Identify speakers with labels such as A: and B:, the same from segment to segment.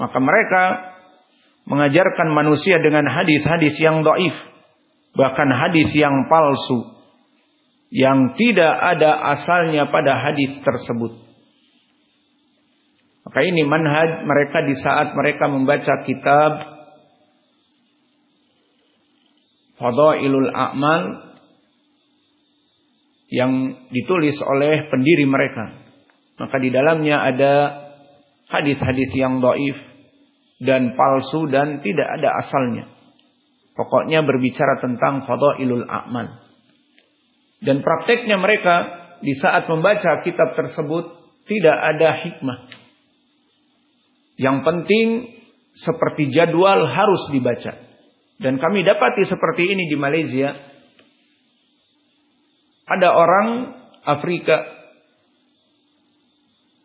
A: Maka mereka mengajarkan manusia dengan hadis-hadis yang doif. Bahkan hadis yang palsu. Yang tidak ada asalnya pada hadis tersebut. Maka ini manhaj mereka di saat mereka membaca kitab Fadailul A'mal yang ditulis oleh pendiri mereka. Maka di dalamnya ada hadis-hadis yang doif dan palsu dan tidak ada asalnya. Pokoknya berbicara tentang fadailul a'mal. Dan prakteknya mereka di saat membaca kitab tersebut tidak ada hikmah. Yang penting seperti jadwal harus dibaca. Dan kami dapati seperti ini di Malaysia. Ada orang Afrika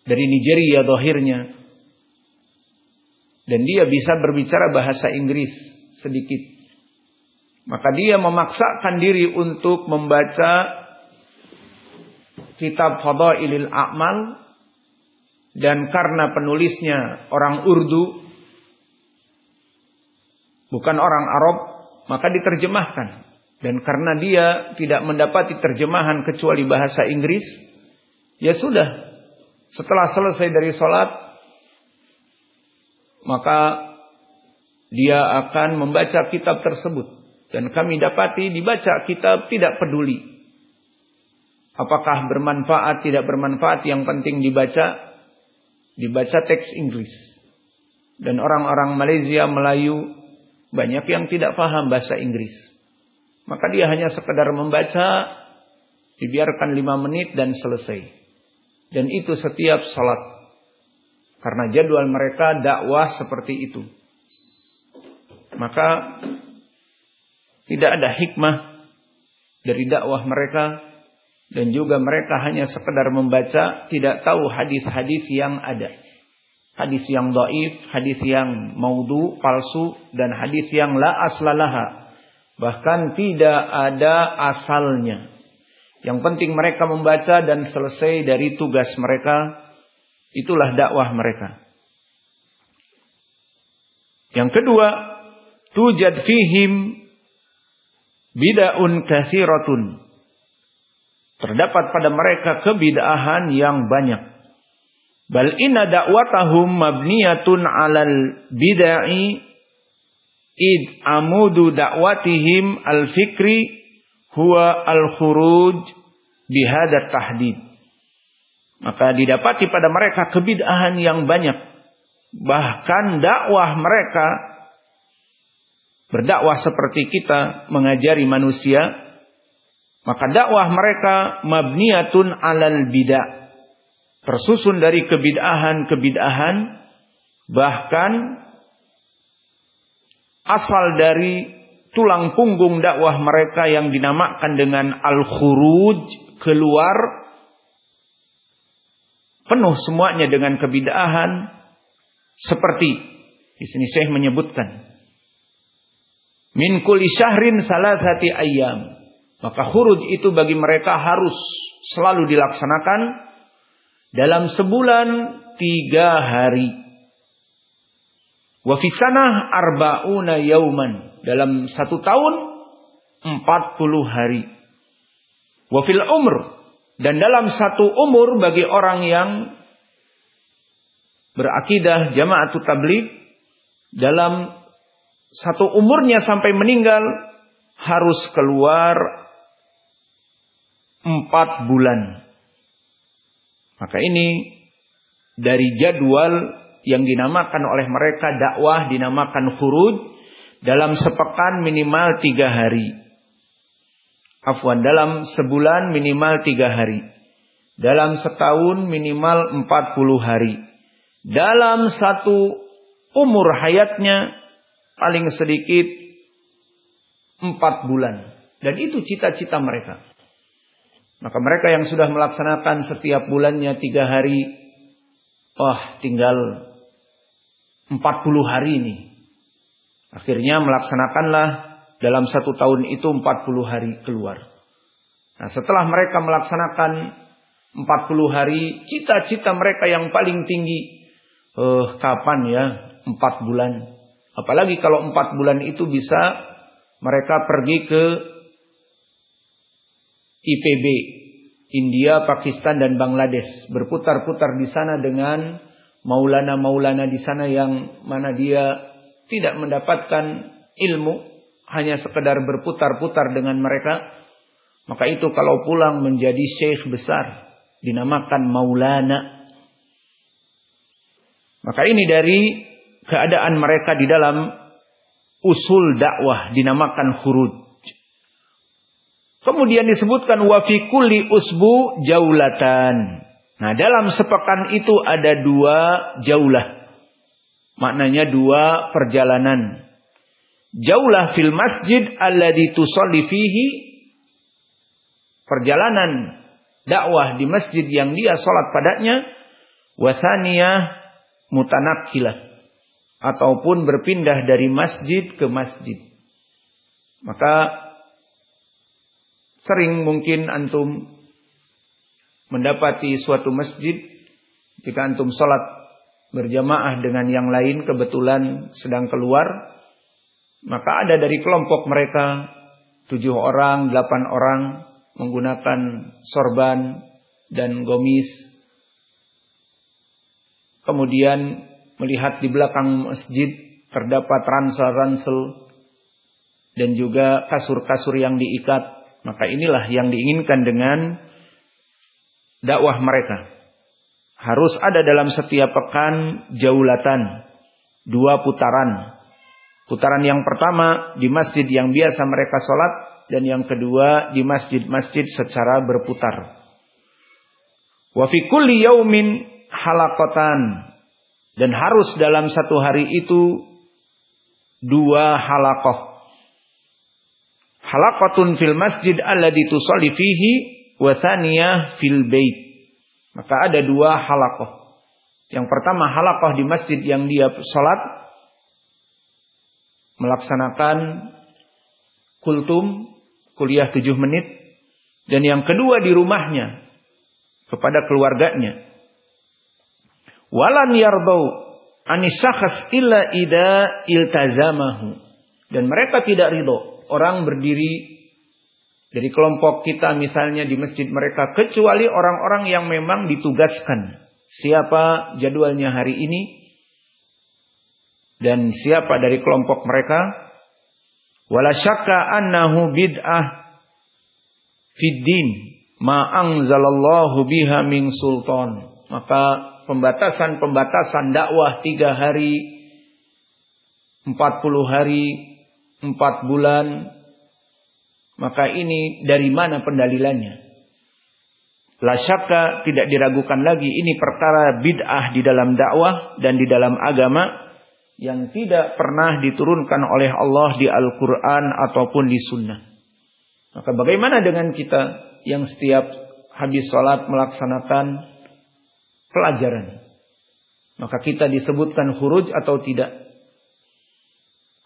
A: dari Nigeria dohirnya. Dan dia bisa berbicara bahasa Inggris sedikit. Maka dia memaksakan diri untuk membaca kitab Fadailil A'mal. Dan karena penulisnya orang Urdu bukan orang Arab maka diterjemahkan. Dan karena dia tidak mendapati terjemahan kecuali bahasa Inggris ya sudah. Setelah selesai dari sholat, maka dia akan membaca kitab tersebut. Dan kami dapati dibaca kitab tidak peduli. Apakah bermanfaat, tidak bermanfaat, yang penting dibaca. Dibaca teks Inggris. Dan orang-orang Malaysia, Melayu, banyak yang tidak paham bahasa Inggris. Maka dia hanya sekedar membaca, dibiarkan lima menit dan selesai. Dan itu setiap salat. Karena jadwal mereka dakwah seperti itu. Maka tidak ada hikmah dari dakwah mereka dan juga mereka hanya sekedar membaca tidak tahu hadis-hadis yang ada. Hadis yang doif, hadis yang maudhu, palsu dan hadis yang la aslalaha. Bahkan tidak ada asalnya. Yang penting mereka membaca dan selesai dari tugas mereka. Itulah dakwah mereka. Yang kedua, tujad fihim bid'un kathiratun. Terdapat pada mereka kebidahan yang banyak. Bal inna da'watahum mabniyatun 'alal bid'ai id amudu da'watihim al-fikri huwa al-khuruj bihadat tahdid. Maka didapati pada mereka kebid'ahan yang banyak. Bahkan dakwah mereka berdakwah seperti kita mengajari manusia, maka dakwah mereka mabniyatun alal bid'ah. Tersusun dari kebid'ahan-kebid'ahan bahkan asal dari tulang punggung dakwah mereka yang dinamakan dengan al-khuruj keluar penuh semuanya dengan kebidahan. Seperti di sini saya menyebutkan min kulli syahrin salasati ayyam. Maka khuruj itu bagi mereka harus selalu dilaksanakan dalam sebulan tiga hari. Wa fi sanah arba'una yauman. Dalam satu tahun 40 hari. Wafil umur dan dalam satu umur bagi orang yang berakidah jamaah tabligh dalam satu umurnya sampai meninggal harus keluar empat bulan. Maka ini dari jadwal yang dinamakan oleh mereka dakwah dinamakan khuruj dalam sepekan minimal tiga hari. Afwan, dalam sebulan minimal tiga hari. Dalam setahun minimal empat puluh hari. Dalam satu umur hayatnya paling sedikit empat bulan. Dan itu cita-cita mereka. Maka mereka yang sudah melaksanakan setiap bulannya tiga hari. Wah tinggal empat puluh hari ini. Akhirnya melaksanakanlah dalam satu tahun itu 40 hari keluar. Nah setelah mereka melaksanakan 40 hari, cita-cita mereka yang paling tinggi. Eh, kapan ya empat bulan. Apalagi kalau empat bulan itu bisa mereka pergi ke IPB, India, Pakistan dan Bangladesh, berputar-putar di sana dengan maulana-maulana di sana yang mana dia tidak mendapatkan ilmu, hanya sekedar berputar-putar dengan mereka, maka itu kalau pulang menjadi syekh besar, dinamakan maulana. Maka ini dari keadaan mereka di dalam usul dakwah dinamakan hurud. Kemudian disebutkan wa fi kulli usbu jaulatan. Nah, dalam sepekan itu ada dua jaulah. Maknanya dua perjalanan. Jaulah fil masjid alladhi tusalli fihi. Perjalanan dakwah di masjid yang dia sholat padanya. Wasaniyah mutanakkilah ataupun berpindah dari masjid ke masjid. Maka sering mungkin antum mendapati suatu masjid jika antum sholat berjamaah dengan yang lain kebetulan sedang keluar maka ada dari kelompok mereka tujuh orang, delapan orang menggunakan sorban dan gomis. Kemudian melihat di belakang masjid terdapat ransel-ransel dan juga kasur-kasur yang diikat, maka inilah yang diinginkan dengan dakwah mereka. Harus ada dalam setiap pekan jaulatan, dua putaran. Putaran yang pertama di masjid yang biasa mereka sholat dan yang kedua di masjid-masjid secara berputar. Wa yaumin halaqatan dan harus dalam satu hari itu dua halakoh. Halakotun fil masjid alladhi tusalli fihi wa fil bait. Maka ada dua halakoh. Yang pertama halakoh di masjid yang dia sholat. Melaksanakan kultum, kuliah tujuh menit. Dan yang kedua di rumahnya. Kepada keluarganya. Walan yardau anisakhas illa ida iltazamahu. Dan mereka tidak ridho. Orang berdiri dari kelompok kita misalnya di masjid mereka. Kecuali orang-orang yang memang ditugaskan. Siapa jadwalnya hari ini. Dan siapa dari kelompok mereka. Wala syakka annahu bid'ah fid din ma anzalallahu biha min sultan. Maka pembatasan-pembatasan dakwah tiga hari, empat puluh hari, empat bulan, maka ini dari mana pendalilannya? La syakka tidak diragukan lagi ini perkara bid'ah di dalam dakwah dan di dalam agama yang tidak pernah diturunkan oleh Allah di Al-Quran ataupun di Sunnah. Maka bagaimana dengan kita yang setiap habis sholat melaksanakan pelajaran. Maka kita disebutkan huruj atau tidak.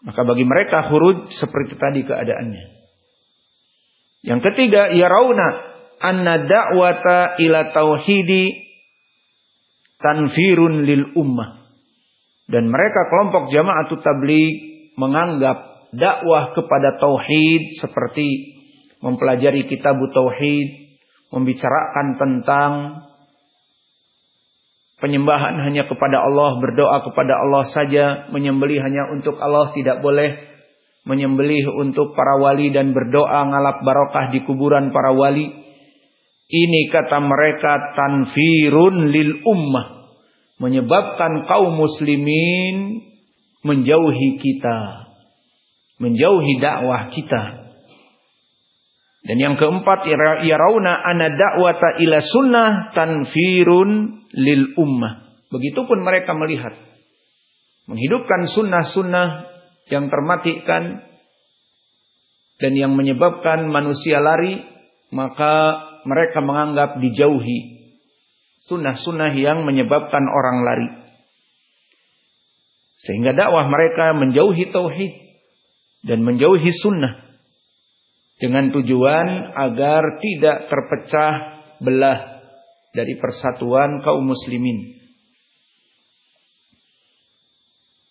A: Maka bagi mereka huruj seperti tadi keadaannya. Yang ketiga, rauna anna da'wata ila tauhidi tanfirun lil ummah. Dan mereka kelompok jamaah tabligh menganggap dakwah kepada tauhid seperti mempelajari kitab tauhid, membicarakan tentang Penyembahan hanya kepada Allah, berdoa kepada Allah saja, menyembelih hanya untuk Allah, tidak boleh menyembelih untuk para wali dan berdoa ngalap barokah di kuburan para wali. Ini kata mereka tanfirun lil ummah. Menyebabkan kaum muslimin menjauhi kita. Menjauhi dakwah kita. Dan yang keempat, yarauna ana da'wata ila sunnah tanfirun lil ummah. Begitupun mereka melihat. Menghidupkan sunnah-sunnah yang termatikan dan yang menyebabkan manusia lari, maka mereka menganggap dijauhi. Sunnah-sunnah yang menyebabkan orang lari. Sehingga dakwah mereka menjauhi tauhid dan menjauhi sunnah dengan tujuan agar tidak terpecah belah dari persatuan kaum muslimin.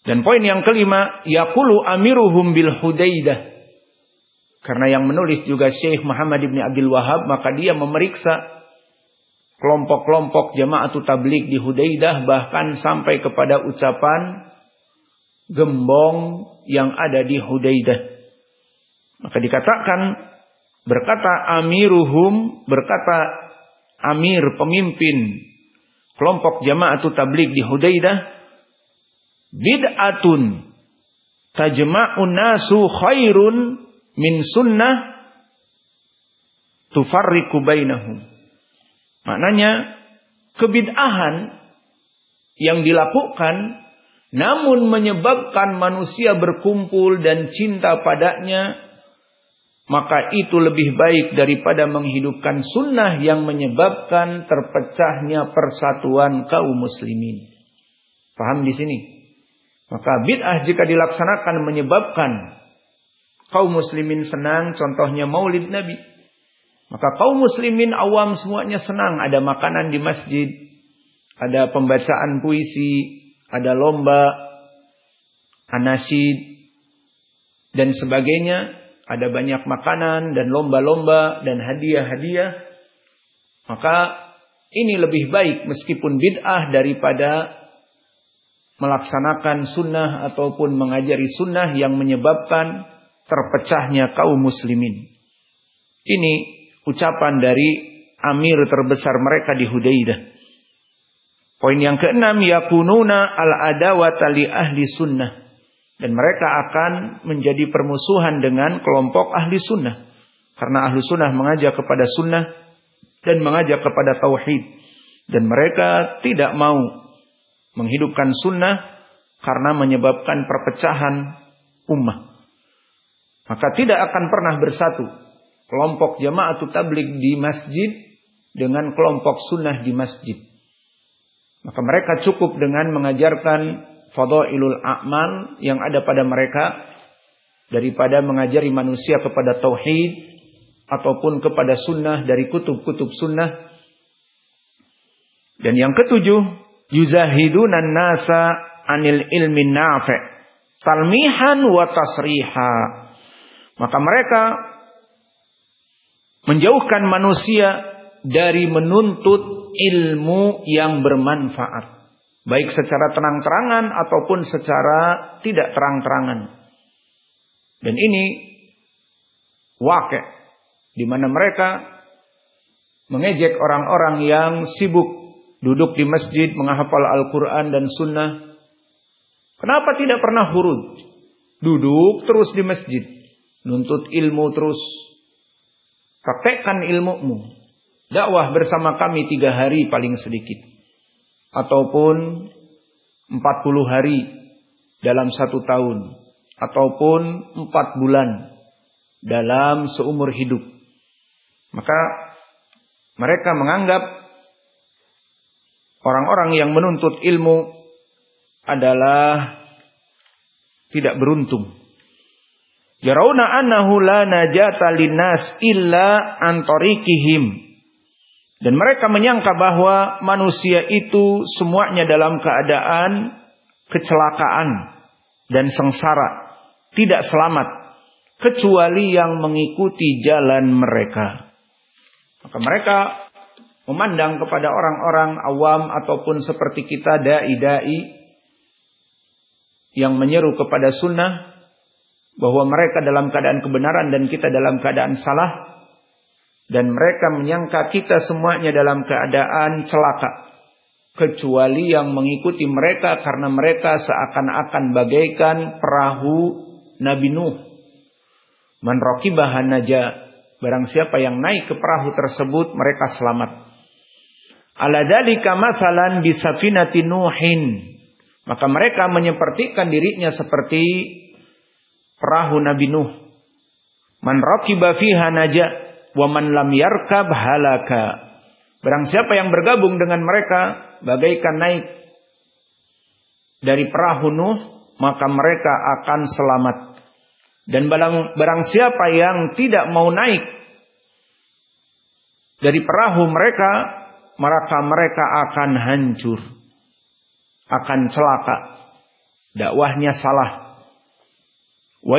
A: Dan poin yang kelima, yaqulu amiruhum bil hudaidah. Karena yang menulis juga Syekh Muhammad ibn Abdul Wahab, maka dia memeriksa kelompok-kelompok jamaah tablik di Hudaidah bahkan sampai kepada ucapan gembong yang ada di Hudaidah. Maka dikatakan berkata amiruhum berkata amir pemimpin kelompok jamaah tablik di Hudaidah bid'atun tajma'un nasu khairun min sunnah tufarriqu bainahum. Maknanya kebid'ahan yang dilakukan namun menyebabkan manusia berkumpul dan cinta padanya maka itu lebih baik daripada menghidupkan sunnah yang menyebabkan terpecahnya persatuan kaum muslimin. Paham di sini? Maka bid'ah jika dilaksanakan menyebabkan kaum muslimin senang, contohnya maulid Nabi. Maka kaum muslimin awam semuanya senang, ada makanan di masjid, ada pembacaan puisi, ada lomba, anasid, dan sebagainya. Ada banyak makanan dan lomba-lomba dan hadiah-hadiah, maka ini lebih baik meskipun bid'ah daripada melaksanakan sunnah ataupun mengajari sunnah yang menyebabkan terpecahnya kaum muslimin. Ini ucapan dari amir terbesar mereka di Hudaidah. Poin yang keenam yakununa al-adawata li ahli sunnah. Dan mereka akan menjadi permusuhan dengan kelompok ahli sunnah. Karena ahli sunnah mengajak kepada sunnah dan mengajak kepada tauhid. Dan mereka tidak mau menghidupkan sunnah karena menyebabkan perpecahan ummah. Maka tidak akan pernah bersatu kelompok jamaah tablik di masjid dengan kelompok sunnah di masjid. Maka mereka cukup dengan mengajarkan fadailul a'mal yang ada pada mereka daripada mengajari manusia kepada tauhid ataupun kepada sunnah dari kutub-kutub sunnah. Dan yang ketujuh, yuzahidunan nasa anil ilmi nafi' talmihan wa tasriha. Maka mereka menjauhkan manusia dari menuntut ilmu yang bermanfaat baik secara terang-terangan ataupun secara tidak terang-terangan. Dan ini wakil di mana mereka mengejek orang-orang yang sibuk duduk di masjid menghafal Al-Quran dan Sunnah. Kenapa tidak pernah hurud? Duduk terus di masjid, nuntut ilmu terus, praktekkan ilmumu. Dakwah bersama kami tiga hari paling sedikit ataupun 40 hari dalam satu tahun ataupun 4 bulan dalam seumur hidup. Maka mereka menganggap orang-orang yang menuntut ilmu adalah tidak beruntung. Yarawna annahu la najata linnas illa antarikihim dan mereka menyangka bahwa manusia itu semuanya dalam keadaan kecelakaan dan sengsara, tidak selamat kecuali yang mengikuti jalan mereka. Maka mereka memandang kepada orang-orang awam ataupun seperti kita dai-dai yang menyeru kepada sunnah bahwa mereka dalam keadaan kebenaran dan kita dalam keadaan salah dan mereka menyangka kita semuanya dalam keadaan celaka. Kecuali yang mengikuti mereka karena mereka seakan-akan bagaikan perahu Nabi Nuh. Man raqibaha naja. Barang siapa yang naik ke perahu tersebut mereka selamat. Ala dalika masalan bisafinati Nuhin. Maka mereka menyepertikan dirinya seperti perahu Nabi Nuh. Man raqiba fiha naja Waman lam yarkab halaka. Barang siapa yang bergabung dengan mereka bagaikan naik dari perahu Nuh, maka mereka akan selamat. Dan barang, barang siapa yang tidak mau naik dari perahu mereka, maka mereka akan hancur, akan celaka. dakwahnya salah. Wa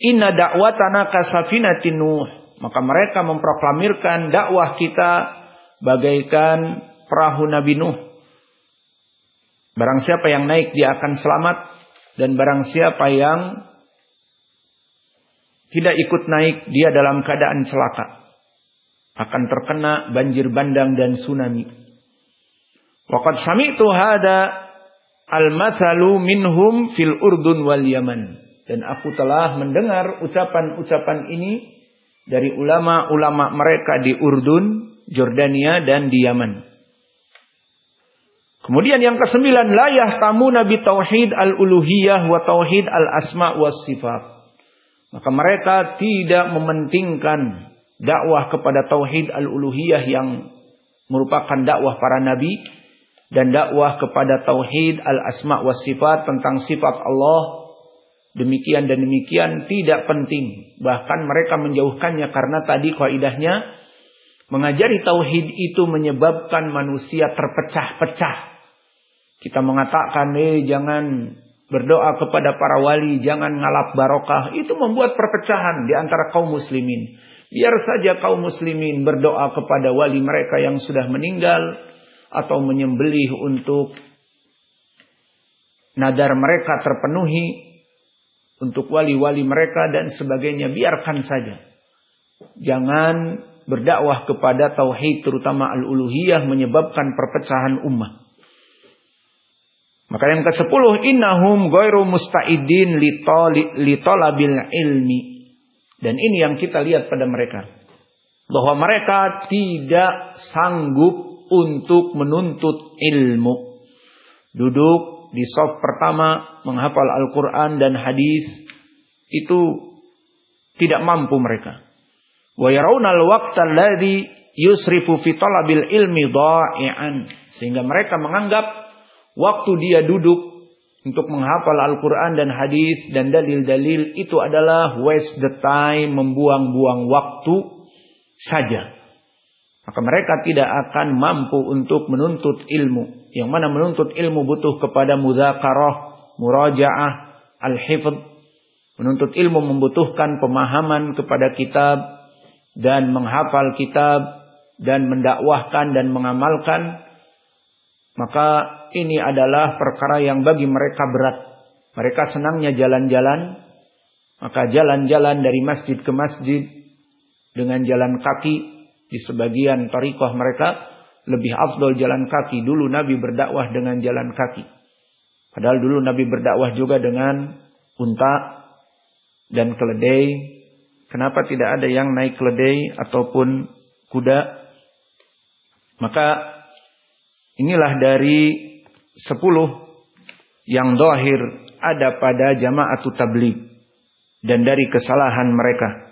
A: inna da'watana kasafinatin Nuh. Maka mereka memproklamirkan dakwah kita bagaikan perahu Nabi Nuh. Barang siapa yang naik dia akan selamat dan barang siapa yang tidak ikut naik dia dalam keadaan celaka akan terkena banjir bandang dan tsunami. Waqad sami'tu hada al-mathalu minhum fil Urdun wal Yaman. Dan aku telah mendengar ucapan-ucapan ini dari ulama-ulama mereka di Urdun, Jordania dan di Yaman. Kemudian yang kesembilan, la yahtamu nabi tauhid al-uluhiyah wa tauhid al-asma wa sifat. Maka mereka tidak mementingkan dakwah kepada tauhid al-uluhiyah yang merupakan dakwah para nabi dan dakwah kepada tauhid al-asma wa sifat tentang sifat Allah demikian dan demikian tidak penting. Bahkan mereka menjauhkannya karena tadi kaidahnya mengajari tauhid itu menyebabkan manusia terpecah-pecah. Kita mengatakan, "Eh, jangan berdoa kepada para wali, jangan ngalap barokah." Itu membuat perpecahan di antara kaum muslimin. Biar saja kaum muslimin berdoa kepada wali mereka yang sudah meninggal atau menyembelih untuk nadar mereka terpenuhi untuk wali-wali mereka dan sebagainya biarkan saja. Jangan berdakwah kepada tauhid terutama al-uluhiyah menyebabkan perpecahan umat. Maka yang ke-10 innahum ghairu musta'idin litolabil ilmi. Dan ini yang kita lihat pada mereka. Bahwa mereka tidak sanggup untuk menuntut ilmu. Duduk di soft pertama menghafal Al-Quran dan hadis itu tidak mampu mereka. Wa waqta alladhi yusrifu fi talabil ilmi dha'i'an. Sehingga mereka menganggap waktu dia duduk untuk menghafal Al-Quran dan hadis dan dalil-dalil itu adalah waste the time, membuang-buang waktu saja. Maka mereka tidak akan mampu untuk menuntut ilmu. Yang mana menuntut ilmu butuh kepada mudzakarah, murajaah, al-hifd. Menuntut ilmu membutuhkan pemahaman kepada kitab dan menghafal kitab dan mendakwahkan dan mengamalkan. Maka ini adalah perkara yang bagi mereka berat. Mereka senangnya jalan-jalan. Maka jalan-jalan dari masjid ke masjid dengan jalan kaki di sebagian tarikoh mereka lebih afdol jalan kaki. Dulu Nabi berdakwah dengan jalan kaki. Padahal dulu Nabi berdakwah juga dengan unta dan keledai. Kenapa tidak ada yang naik keledai ataupun kuda? Maka inilah dari sepuluh yang dohir ada pada jamaah tabligh dan dari kesalahan mereka.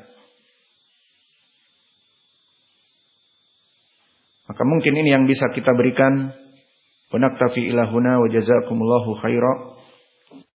A: Maka mungkin ini yang bisa kita berikan. Wa naktafi ilahuna wa jazakumullahu khairan.